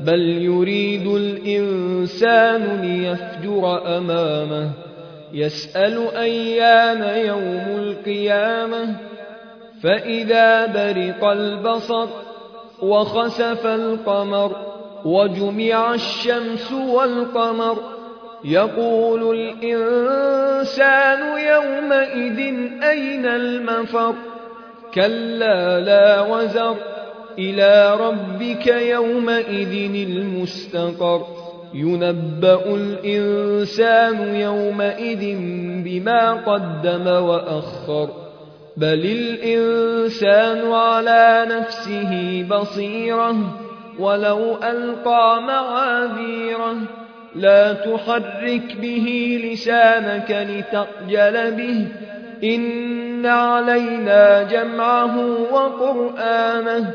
بل يريد الإنسان ليفجر أمامه يسأل أيان يوم القيامة فإذا برق البصر وخسف القمر وجمع الشمس والقمر يقول الإنسان يومئذ أين المفر؟ كلا لا وزر. إلى ربك يومئذ المستقر. ينبأ الإنسان يومئذ بما قدم وأخر. بل الإنسان على نفسه بصيرة ولو ألقى معاذيره. لا تحرك به لسانك لتقجل به. إن علينا جمعه وقرآنه.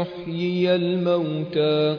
يحيي الموتى